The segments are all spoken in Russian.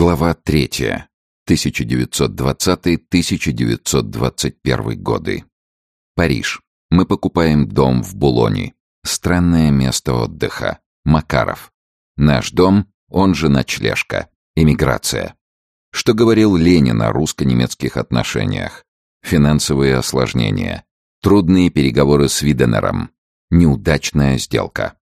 Глава 3. 1920-1921 годы. Париж. Мы покупаем дом в Булоне. Странное место отдыха. Макаров. Наш дом, он же ночлежка. Эмиграция. Что говорил Ленин о русско-немецких отношениях? Финансовые осложнения. Трудные переговоры с Виденером. Неудачная сделка.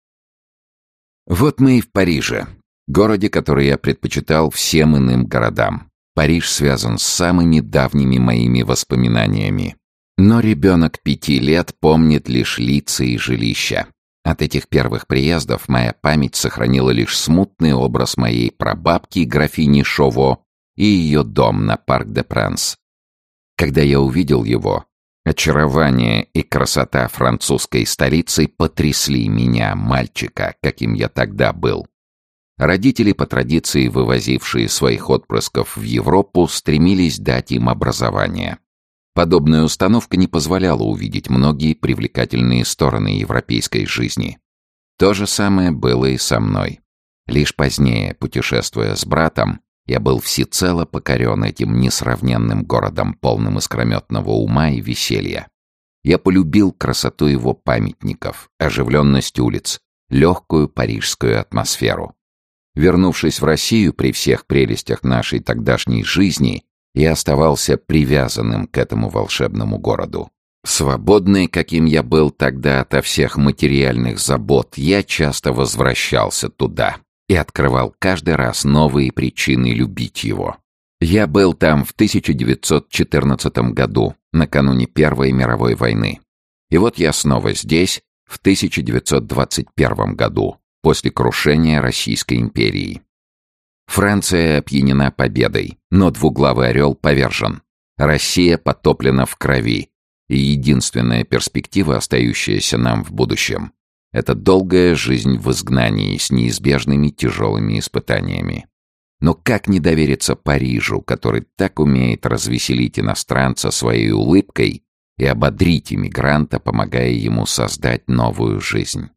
Вот мы и в Париже. Городе, который я предпочитал всем иным городам. Париж связан с самыми давними моими воспоминаниями. Но ребенок пяти лет помнит лишь лица и жилища. От этих первых приездов моя память сохранила лишь смутный образ моей прабабки, графини Шово, и ее дом на Парк-де-Пранс. Когда я увидел его, очарование и красота французской столицы потрясли меня, мальчика, каким я тогда был. Родители, по традиции вывозившие своих отпрысков в Европу, стремились дать им образование. Подобная установка не позволяла увидеть многие привлекательные стороны европейской жизни. То же самое было и со мной. Лишь позднее, путешествуя с братом, я был всецело покорен этим несравненным городом, полным искрометного ума и веселья. Я полюбил красоту его памятников, оживленность улиц, легкую парижскую атмосферу. Вернувшись в Россию при всех прелестях нашей тогдашней жизни, я оставался привязанным к этому волшебному городу. Свободный, каким я был тогда ото всех материальных забот, я часто возвращался туда и открывал каждый раз новые причины любить его. Я был там в 1914 году, накануне Первой мировой войны. И вот я снова здесь, в 1921 году, после крушения Российской империи. Франция опьянена победой, но двуглавый орел повержен. Россия потоплена в крови, и единственная перспектива, остающаяся нам в будущем, это долгая жизнь в изгнании с неизбежными тяжелыми испытаниями. Но как не довериться Парижу, который так умеет развеселить иностранца своей улыбкой и ободрить иммигранта, помогая ему создать новую жизнь?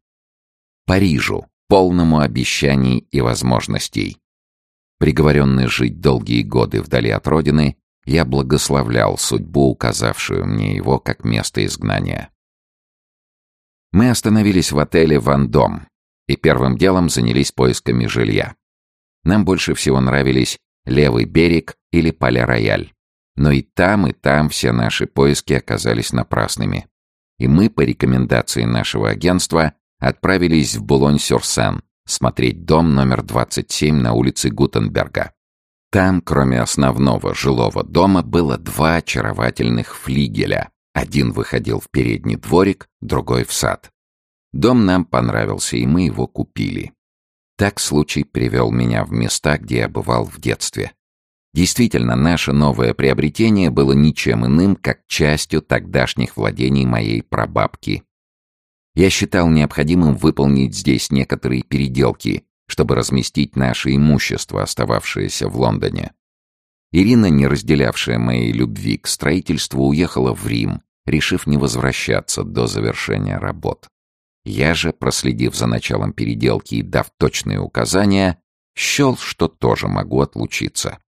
Парижу, полному обещаний и возможностей. Приговоренный жить долгие годы вдали от родины, я благословлял судьбу, указавшую мне его как место изгнания. Мы остановились в отеле «Вандом» и первым делом занялись поисками жилья. Нам больше всего нравились «Левый берег» или «Поля-Рояль». Но и там, и там все наши поиски оказались напрасными. И мы, по рекомендации нашего агентства, отправились в Булонь-Сюрсен смотреть дом номер 27 на улице Гутенберга. Там, кроме основного жилого дома, было два очаровательных флигеля. Один выходил в передний дворик, другой в сад. Дом нам понравился, и мы его купили. Так случай привел меня в места, где я бывал в детстве. Действительно, наше новое приобретение было ничем иным, как частью тогдашних владений моей прабабки я считал необходимым выполнить здесь некоторые переделки, чтобы разместить наше имущество, остававшееся в Лондоне. Ирина, не разделявшая моей любви к строительству, уехала в Рим, решив не возвращаться до завершения работ. Я же, проследив за началом переделки и дав точные указания, счел, что тоже могу отлучиться.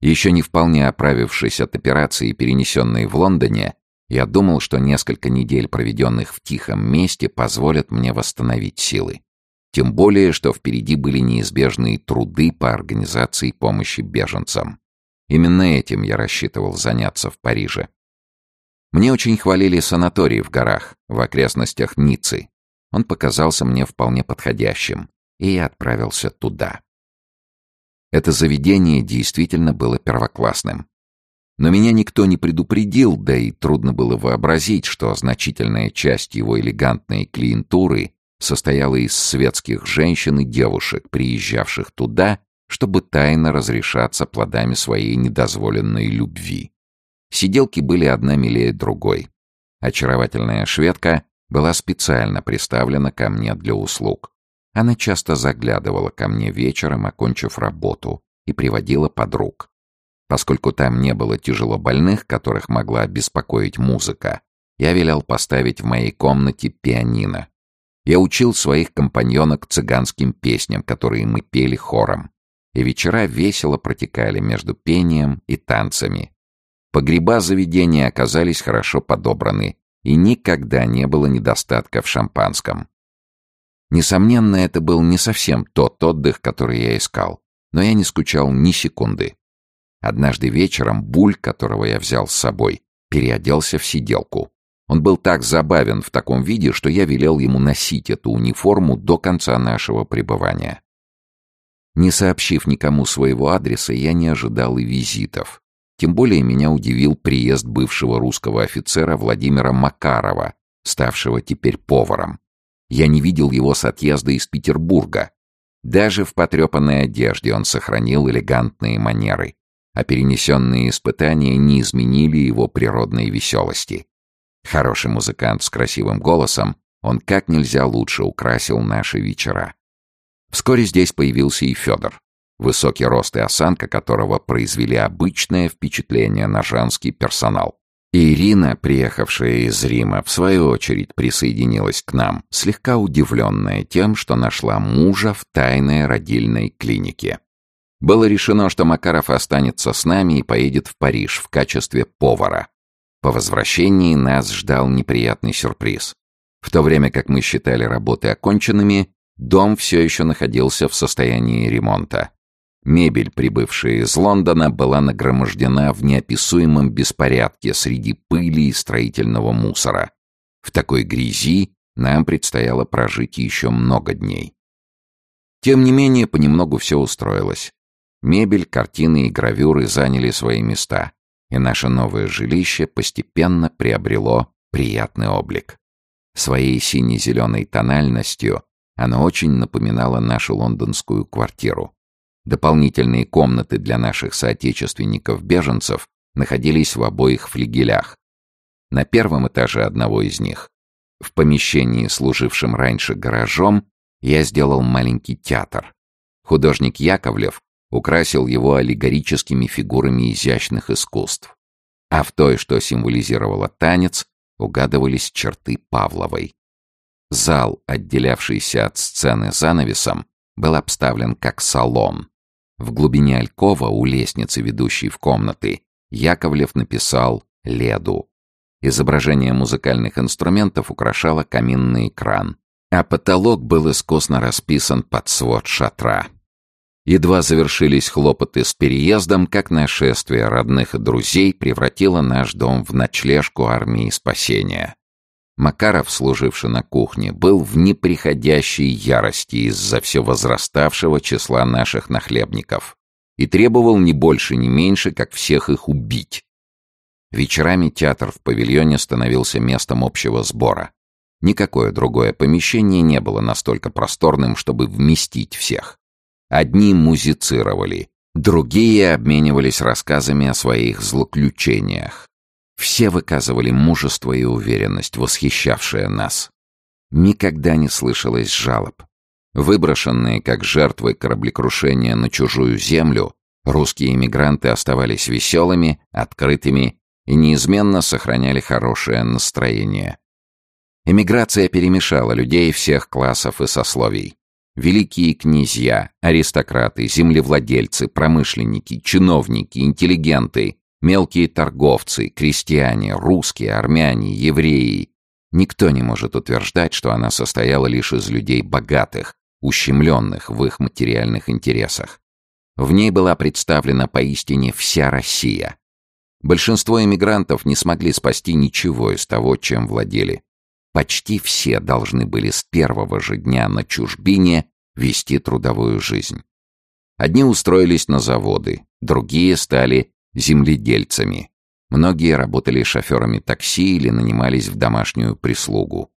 Еще не вполне оправившись от операции, перенесенной в Лондоне, я думал, что несколько недель, проведенных в тихом месте, позволят мне восстановить силы. Тем более, что впереди были неизбежные труды по организации помощи беженцам. Именно этим я рассчитывал заняться в Париже. Мне очень хвалили санаторий в горах, в окрестностях Ниццы. Он показался мне вполне подходящим, и я отправился туда. Это заведение действительно было первоклассным. Но меня никто не предупредил, да и трудно было вообразить, что значительная часть его элегантной клиентуры состояла из светских женщин и девушек, приезжавших туда, чтобы тайно разрешаться плодами своей недозволенной любви. Сиделки были одна милее другой. Очаровательная шведка была специально приставлена ко мне для услуг. Она часто заглядывала ко мне вечером, окончив работу, и приводила подруг. Поскольку там не было тяжело больных, которых могла беспокоить музыка, я велел поставить в моей комнате пианино. Я учил своих компаньонок цыганским песням, которые мы пели хором. и вечера весело протекали между пением и танцами. Погреба заведения оказались хорошо подобраны, и никогда не было недостатка в шампанском. Несомненно, это был не совсем тот отдых, который я искал, но я не скучал ни секунды. Однажды вечером Буль, которого я взял с собой, переоделся в сиделку. Он был так забавен в таком виде, что я велел ему носить эту униформу до конца нашего пребывания. Не сообщив никому своего адреса, я не ожидал и визитов. Тем более меня удивил приезд бывшего русского офицера Владимира Макарова, ставшего теперь поваром. Я не видел его с отъезда из Петербурга. Даже в потрепанной одежде он сохранил элегантные манеры, а перенесенные испытания не изменили его природной веселости. Хороший музыкант с красивым голосом, он как нельзя лучше украсил наши вечера. Вскоре здесь появился и Федор высокий рост и осанка которого произвели обычное впечатление на женский персонал. И Ирина, приехавшая из Рима, в свою очередь присоединилась к нам, слегка удивленная тем, что нашла мужа в тайной родильной клинике. Было решено, что Макаров останется с нами и поедет в Париж в качестве повара. По возвращении нас ждал неприятный сюрприз. В то время как мы считали работы оконченными, дом все еще находился в состоянии ремонта. Мебель, прибывшая из Лондона, была нагромождена в неописуемом беспорядке среди пыли и строительного мусора. В такой грязи нам предстояло прожить еще много дней. Тем не менее, понемногу все устроилось. Мебель, картины и гравюры заняли свои места, и наше новое жилище постепенно приобрело приятный облик. Своей сине-зеленой тональностью оно очень напоминало нашу лондонскую квартиру. Дополнительные комнаты для наших соотечественников-беженцев находились в обоих флигелях. На первом этаже одного из них, в помещении, служившем раньше гаражом, я сделал маленький театр. Художник Яковлев украсил его аллегорическими фигурами изящных искусств. А в той, что символизировало танец, угадывались черты Павловой. Зал, отделявшийся от сцены занавесом, был обставлен как салон. В глубине алькова у лестницы, ведущей в комнаты, Яковлев написал «Леду». Изображение музыкальных инструментов украшало каминный экран, а потолок был искусно расписан под свод шатра. Едва завершились хлопоты с переездом, как нашествие родных и друзей превратило наш дом в ночлежку армии спасения. Макаров, служивший на кухне, был в неприходящей ярости из-за все возраставшего числа наших нахлебников и требовал ни больше, ни меньше, как всех их убить. Вечерами театр в павильоне становился местом общего сбора. Никакое другое помещение не было настолько просторным, чтобы вместить всех. Одни музицировали, другие обменивались рассказами о своих злоключениях. Все выказывали мужество и уверенность, восхищавшие нас. Никогда не слышалось жалоб. Выброшенные как жертвы кораблекрушения на чужую землю, русские эмигранты оставались веселыми, открытыми и неизменно сохраняли хорошее настроение. Эмиграция перемешала людей всех классов и сословий. Великие князья, аристократы, землевладельцы, промышленники, чиновники, интеллигенты Мелкие торговцы, крестьяне, русские, армяне, евреи. Никто не может утверждать, что она состояла лишь из людей богатых, ущемленных в их материальных интересах. В ней была представлена поистине вся Россия. Большинство эмигрантов не смогли спасти ничего из того, чем владели. Почти все должны были с первого же дня на чужбине вести трудовую жизнь. Одни устроились на заводы, другие стали земледельцами. Многие работали шоферами такси или нанимались в домашнюю прислугу.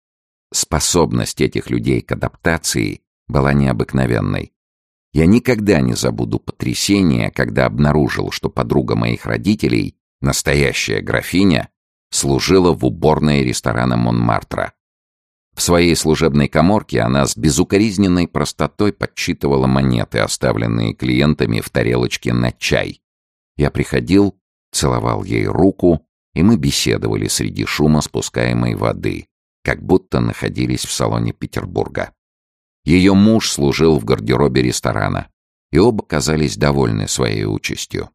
Способность этих людей к адаптации была необыкновенной. Я никогда не забуду потрясение, когда обнаружил, что подруга моих родителей, настоящая графиня, служила в уборной ресторана Монмартра. В своей служебной коморке она с безукоризненной простотой подсчитывала монеты, оставленные клиентами в тарелочке на чай. Я приходил, целовал ей руку, и мы беседовали среди шума спускаемой воды, как будто находились в салоне Петербурга. Ее муж служил в гардеробе ресторана. и оба казались довольны своей участью.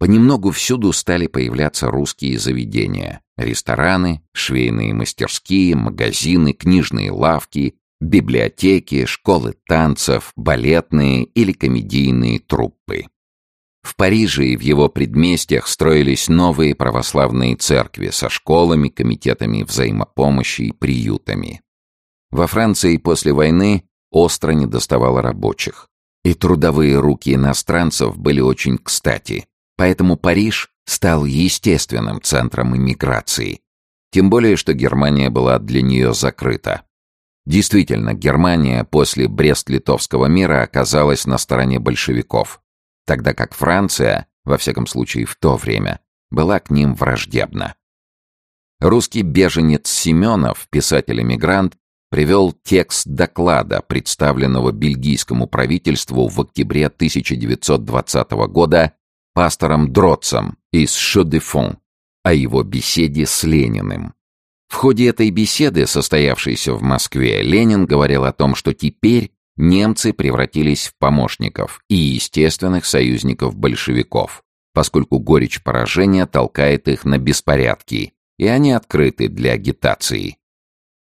Понемногу всюду стали появляться русские заведения. Рестораны, швейные мастерские, магазины, книжные лавки, библиотеки, школы танцев, балетные или комедийные труппы. В Париже и в его предместьях строились новые православные церкви со школами, комитетами взаимопомощи и приютами. Во Франции после войны остро недоставало рабочих, и трудовые руки иностранцев были очень кстати, поэтому Париж стал естественным центром иммиграции, тем более что Германия была для нее закрыта. Действительно, Германия после Брест-Литовского мира оказалась на стороне большевиков, тогда как Франция, во всяком случае в то время, была к ним враждебна. Русский беженец Семенов, писатель-эмигрант, привел текст доклада, представленного бельгийскому правительству в октябре 1920 года пастором Дротцем из Шодефон о его беседе с Лениным. В ходе этой беседы, состоявшейся в Москве, Ленин говорил о том, что теперь немцы превратились в помощников и естественных союзников большевиков, поскольку горечь поражения толкает их на беспорядки, и они открыты для агитации.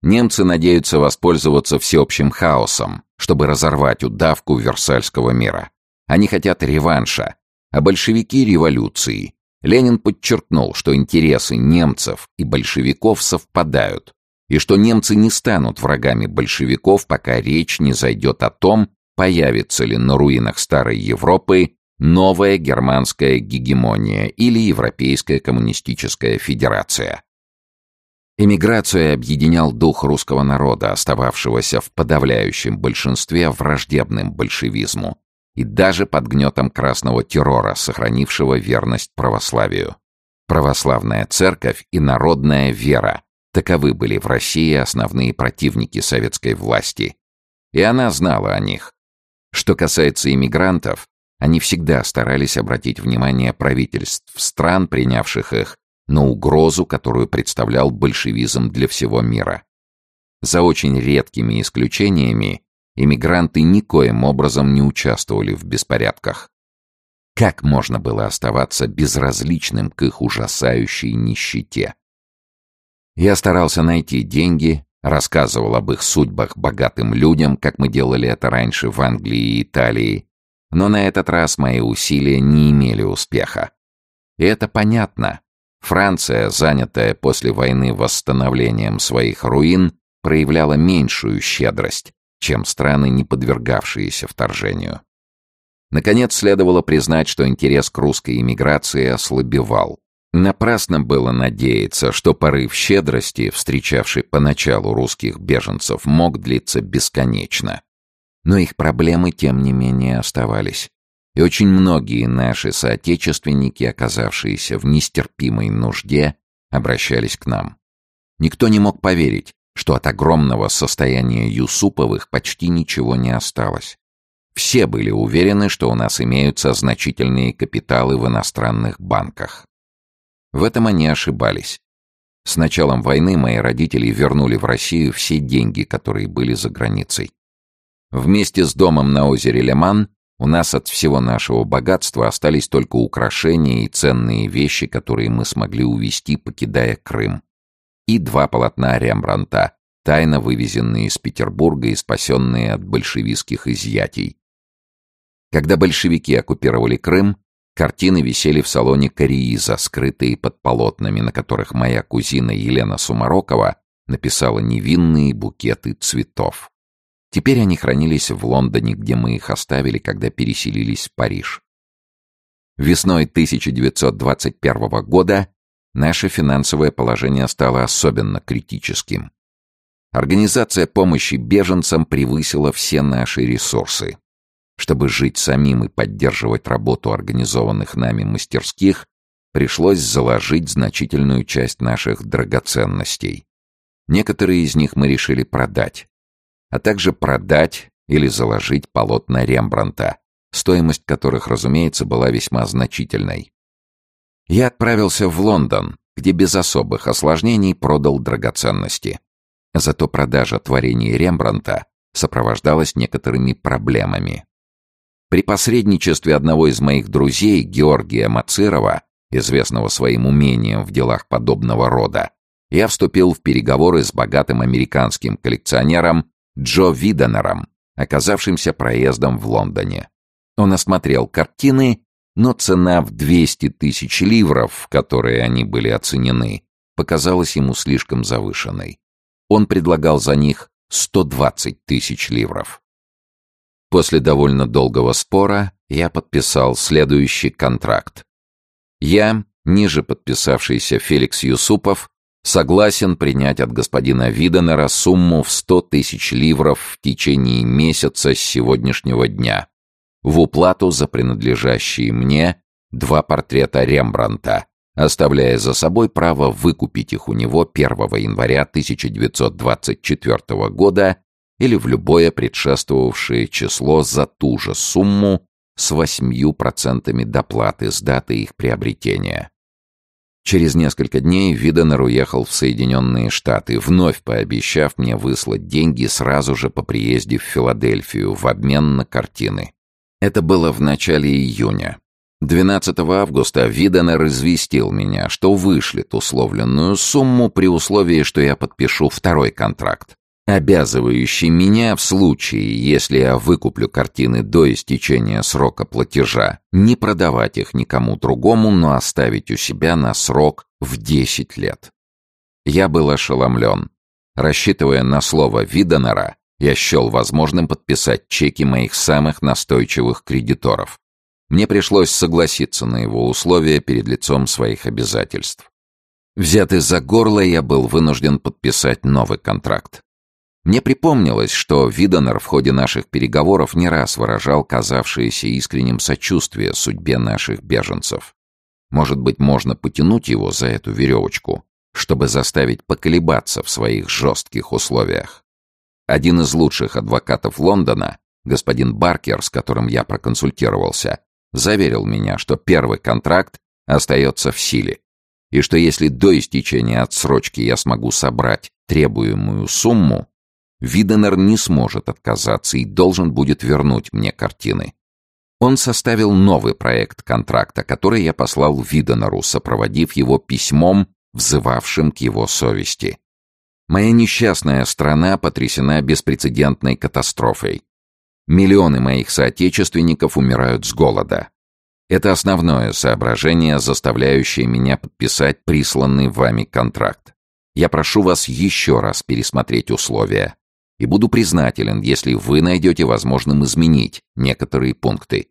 Немцы надеются воспользоваться всеобщим хаосом, чтобы разорвать удавку Версальского мира. Они хотят реванша, а большевики — революции, Ленин подчеркнул, что интересы немцев и большевиков совпадают, и что немцы не станут врагами большевиков, пока речь не зайдет о том, появится ли на руинах Старой Европы новая германская гегемония или Европейская коммунистическая федерация. Эмиграцию объединял дух русского народа, остававшегося в подавляющем большинстве враждебным большевизму, и даже под гнетом красного террора, сохранившего верность православию. Православная церковь и народная вера – таковы были в России основные противники советской власти. И она знала о них. Что касается иммигрантов, они всегда старались обратить внимание правительств стран, принявших их, на угрозу, которую представлял большевизм для всего мира. За очень редкими исключениями Иммигранты никоим образом не участвовали в беспорядках. Как можно было оставаться безразличным к их ужасающей нищете? Я старался найти деньги, рассказывал об их судьбах богатым людям, как мы делали это раньше в Англии и Италии, но на этот раз мои усилия не имели успеха. И это понятно. Франция, занятая после войны восстановлением своих руин, проявляла меньшую щедрость, чем страны, не подвергавшиеся вторжению. Наконец, следовало признать, что интерес к русской иммиграции ослабевал. Напрасно было надеяться, что порыв щедрости, встречавший поначалу русских беженцев, мог длиться бесконечно. Но их проблемы, тем не менее, оставались. И очень многие наши соотечественники, оказавшиеся в нестерпимой нужде, обращались к нам. Никто не мог поверить, что от огромного состояния Юсуповых почти ничего не осталось. Все были уверены, что у нас имеются значительные капиталы в иностранных банках. В этом они ошибались. С началом войны мои родители вернули в Россию все деньги, которые были за границей. Вместе с домом на озере Леман у нас от всего нашего богатства остались только украшения и ценные вещи, которые мы смогли увезти, покидая Крым и два полотна Рембранта, тайно вывезенные из Петербурга и спасенные от большевистских изъятий. Когда большевики оккупировали Крым, картины висели в салоне Корииза, скрытые под полотнами, на которых моя кузина Елена Сумарокова написала невинные букеты цветов. Теперь они хранились в Лондоне, где мы их оставили, когда переселились в Париж. Весной 1921 года наше финансовое положение стало особенно критическим. Организация помощи беженцам превысила все наши ресурсы. Чтобы жить самим и поддерживать работу организованных нами мастерских, пришлось заложить значительную часть наших драгоценностей. Некоторые из них мы решили продать, а также продать или заложить полотна Рембранта, стоимость которых, разумеется, была весьма значительной. Я отправился в Лондон, где без особых осложнений продал драгоценности. Зато продажа творений Рембранта сопровождалась некоторыми проблемами. При посредничестве одного из моих друзей, Георгия Мацирова, известного своим умением в делах подобного рода, я вступил в переговоры с богатым американским коллекционером Джо Виденером, оказавшимся проездом в Лондоне. Он осмотрел картины, но цена в 200 тысяч ливров, в которые они были оценены, показалась ему слишком завышенной. Он предлагал за них 120 тысяч ливров. После довольно долгого спора я подписал следующий контракт. Я, ниже подписавшийся Феликс Юсупов, согласен принять от господина Виденера сумму в 100 тысяч ливров в течение месяца с сегодняшнего дня в уплату за принадлежащие мне два портрета Рембранта, оставляя за собой право выкупить их у него 1 января 1924 года или в любое предшествовавшее число за ту же сумму с 8% доплаты с даты их приобретения. Через несколько дней Виденер уехал в Соединенные Штаты, вновь пообещав мне выслать деньги сразу же по приезде в Филадельфию в обмен на картины. Это было в начале июня. 12 августа Виденер известил меня, что вышлет условленную сумму при условии, что я подпишу второй контракт, обязывающий меня в случае, если я выкуплю картины до истечения срока платежа, не продавать их никому другому, но оставить у себя на срок в 10 лет. Я был ошеломлен. Рассчитывая на слово Виденера, я счел возможным подписать чеки моих самых настойчивых кредиторов. Мне пришлось согласиться на его условия перед лицом своих обязательств. Взятый за горло, я был вынужден подписать новый контракт. Мне припомнилось, что Видонер в ходе наших переговоров не раз выражал казавшееся искренним сочувствие судьбе наших беженцев. Может быть, можно потянуть его за эту веревочку, чтобы заставить поколебаться в своих жестких условиях. Один из лучших адвокатов Лондона, господин Баркер, с которым я проконсультировался, заверил меня, что первый контракт остается в силе, и что если до истечения отсрочки я смогу собрать требуемую сумму, Виденер не сможет отказаться и должен будет вернуть мне картины. Он составил новый проект контракта, который я послал Виденеру, сопроводив его письмом, взывавшим к его совести. Моя несчастная страна потрясена беспрецедентной катастрофой. Миллионы моих соотечественников умирают с голода. Это основное соображение, заставляющее меня подписать присланный вами контракт. Я прошу вас еще раз пересмотреть условия и буду признателен, если вы найдете возможным изменить некоторые пункты.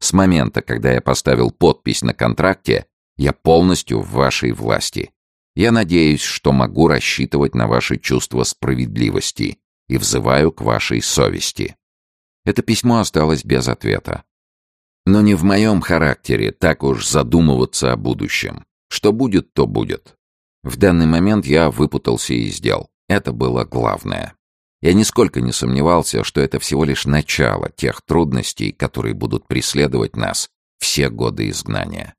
С момента, когда я поставил подпись на контракте, я полностью в вашей власти. Я надеюсь, что могу рассчитывать на ваше чувство справедливости и взываю к вашей совести. Это письмо осталось без ответа. Но не в моем характере так уж задумываться о будущем. Что будет, то будет. В данный момент я выпутался из дел. Это было главное. Я нисколько не сомневался, что это всего лишь начало тех трудностей, которые будут преследовать нас все годы изгнания.